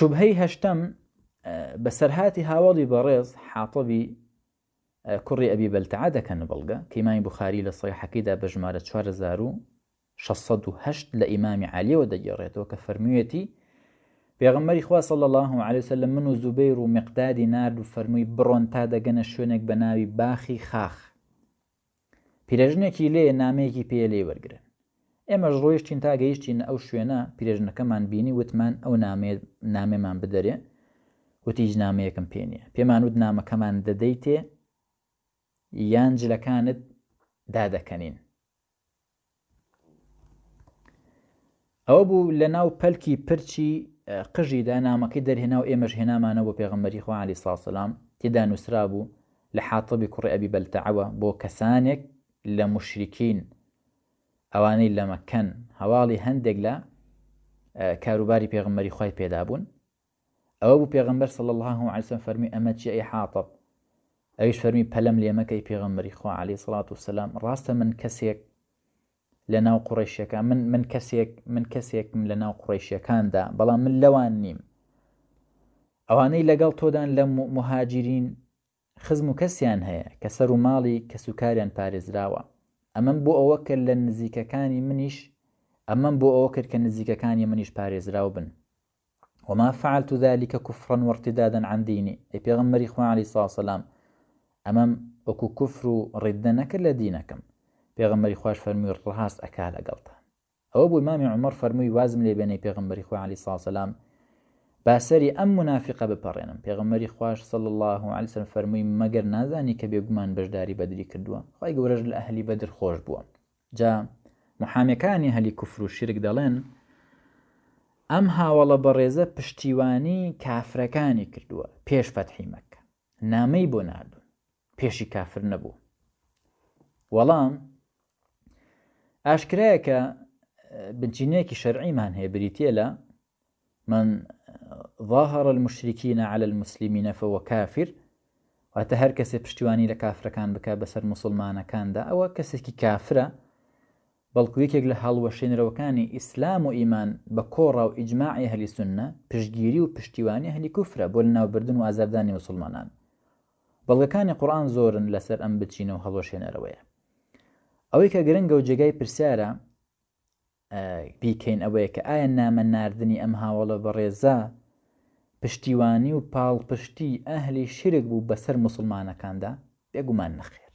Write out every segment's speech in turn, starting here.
شوبهەی هەشتەم، بەسەرهاتی هاوەڵی بەڕێز حاتەبی کوڕی ئەبی بەلتەعە دەکەن بەڵگە کە ئیمامی بخاری لە سەیحەکەیدا بە ژمارە 4608 لە ئیمامی عالیەوە دەگەڕێتەوە کە فەرموویەتی پێغمبەری خوا صلی الله عليه وسلم من و زوبیر و مقدادی نارد و فەرمووی بڕۆن تا دەگەنە شوێنێک بە ناوی باخی خاخ پیرێژنێکی لێ نامەیەکی پێیە لێی وەرگرن. ئێمەش ڕۆیشتین تا گەیشتینە ئەو شوێنە پیرێژنەکەمان بینی وتمان ئەو نامەیە نامێمان بدەرێ وتی هیچ نامەیەکم پێ نییە پێمان وت نامەکەمان دەدەیتێ یان جلەکانت دادەکەنین ئەوە بوو لە ناو پەلکی پرچی قژیدا نامەکەی دەرهێنا و ئێمەش هێنامانە بۆ پێغمبەری خوانی ساسەسلام تێدا نووسرا بوو لە حاتەبی کوڕی ئەبی بەلتەعەوە بۆ کەسانێک لە مشرکین ئەوانەی لە مەکەن هەواڵی هەندێک لە کاروباری پێغمبەری خی پێدا بوون ئەوە بوو پێغەمبەر صلی اللە علیە وسلم فەرمی ئەمە چیە ئەی حاطب ئەویش فەرمی پەلەم لێمەکە ی پێغەمبەری خوا عەلەیهی سڵات و سەلام ڕاستە من کەسێک لە ناو قوڕیشەکە من من کەسێک من کەسێکم لە ناو قوڕیشەکاندا بەڵام من لەوان نیم ئەوانەی لەگەڵ تۆدان لە مهاجرین خزم و کەسیان هەیە کە سەر و ماڵی کەس و کاریان پارێزراوە ئەمەم بۆ ئەوە کرد لە نزیکەکانی منیش ئەمەم بۆ ئەوە کرد کە نزیکەکانی منیش پارێزراو بن وما فعلت ذلك كفرا وارتدادا عن ديني اي پیغمبری خوا علی صلی الله سلام ئەمەم وەکو کفر و ڕیددە نەکرد لە دینەکەم پێغمبەری خوش فەرمووی ڕاست ئەکا لەگەڵتان ئەوە بوو ئیمامی عومەڕ فەرمووی وازم لێ بێنەی پێغەمبەری خوا عەلەیهی سڵاو سەلام با سەری ئەم مونافیقە بپەڕێنم پێغەمبەری خواش صلی اللە علیه وسلم فەرمووی مەگەر نازانی کە بێگومان بەشداری بەدری کردووە خوای گەورەش لە ئەهلی بەدر خۆش بووە جا محامەکانی هەلی کوفر و شرک دەڵێن ئەم هاوڵە بەڕێزە پشتیوانی کافرەکانی کردووە پێش فەتحی مەکە نامەی بۆ ناردون پێشی کافر نەبوو وەڵام ئاشکرایە کە بنچینەیەکی شەرعیمان هەیە بریتە لە من ظاهر المشركين على المسلمين فهو كافر واتە هەر کەسێ پشتیوانی لە کافرەکان بکە بەسەر مسلمانەکاندا ئەوە کەسێکی کافرە بەڵکو یەکێک لە هەڵوەشێنەرەوەکانی ئیسلام و ئیمان بە کۆڕا و ئیجمماعی هەلی سنە پشتگیری و پشتیوانی هەلی کوفرە بۆ لە ناوبردن و ئازاردانی مسلمانان بەڵگەکانی قورئان زۆرن لەسەر ئەم بچینە و هەڵوەشێنەرەوەیە ئەوەی کە گرنگە و جێگای پرسیارە بیکەین ئەوەیە کە ئایا نامە ناردنی ئەم هاوڵە بەڕێزە پشتیوانی و پاڵپشتی ئەهلی شرک بوو بەسەر مسلمانەکاندا بێگومان نەخێر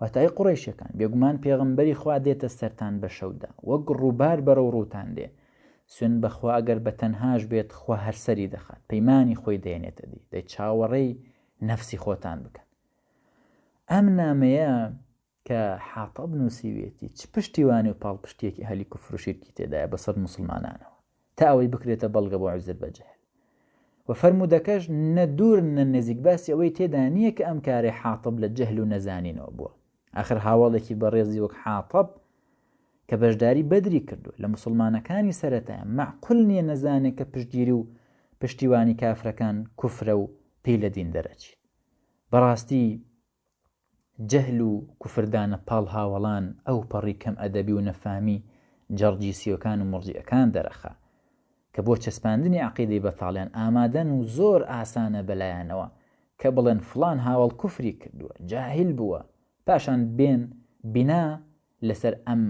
واتە، ئەی قوڕەیشەکان، بێگومان پێغەمبەری خوا دێتە سەرتان بە شەودا، وەک ڕووبار بەرەو ڕووتان دێ، سوێند بە خوا ئەگەر بە تەنهاش بێت خوا هەر سەری دەخات، پەیمانی خۆی دەهێنێتە دی، دەی چاوەڕێی نەفسی خۆتان بکەن. ئەم نامەیە کە حاطەب نووسیویەتی چ پشتیوانی و پاڵپشتییەکی ئەهلی کوفر و شیرکی تێدایە بەسەر موسڵمانانەوە؟ تا ئەوەی بکرێتە بەڵگە بۆ عوزر بە جەهل. وە فەرموودەکەش نە دوور نە نزیک باسی ئەوەی تێدا نییە کە ئەم کارەی حاتەب لە جەهل و نەزانینەوە بووە. ئاخر هاوەڵێکی بەڕێزی وەک حاتەب کە بەشداری بەدری کردووە لە موسڵمانەکانی سەرەتایە مەعقول نییە نەزانێت کە پشتگیری و پشتیوانی کافرەکان کوفرە و پێی لە دین دەرەچیت. بەڕاستی جەهل و کوفردانە پاڵ هاوەڵان ئەوپەڕی کەم ئەدەبی و نەفامی جەڕجیسیەکان و موڕجیئەکان دەرەخا کە بۆ چەسپاندنی عەقیدەی بەتاڵیان ئامادەن و زۆر ئاسانە بەلایانەوە کە بڵێن فڵان هاوەڵ کوفری کردووە جاهل بووە پاشان بێن بینا لەسەر ئەم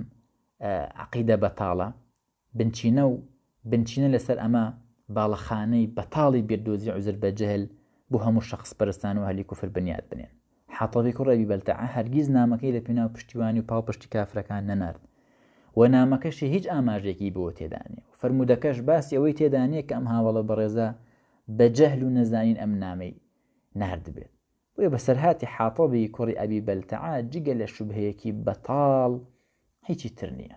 عەقیدە بەتاڵە بنچینە و بنچینە لەسەر ئەمە باڵەخانەی بەتاڵی بیردۆزی عوزر بە جەهل بۆ هەموو شەخس پەرستان و ئەهلی کوفر بنیات بنێن. حاطبی کوڕی ئەبی بەلتەعە هەرگیز نامەکەی لە پێناو پشتیوانی و پاڵپشتی کافرەکان نەنارد و نامەکەشی هیچ ئاماژەیەکی بۆ تێدا نیە و فەرموودەکەش باسی ئەوەی تێدا نیە کە ئەم هاوەڵە بەڕێزە بە جەهل و نەزانین ئەم نامەی ناردبێت. بۆیە بەسەرهاتی حاطبی کوڕی ئەبی بەلتەعە جگە لە شوبهەیەکی بەتاڵ هیچی تر نیە.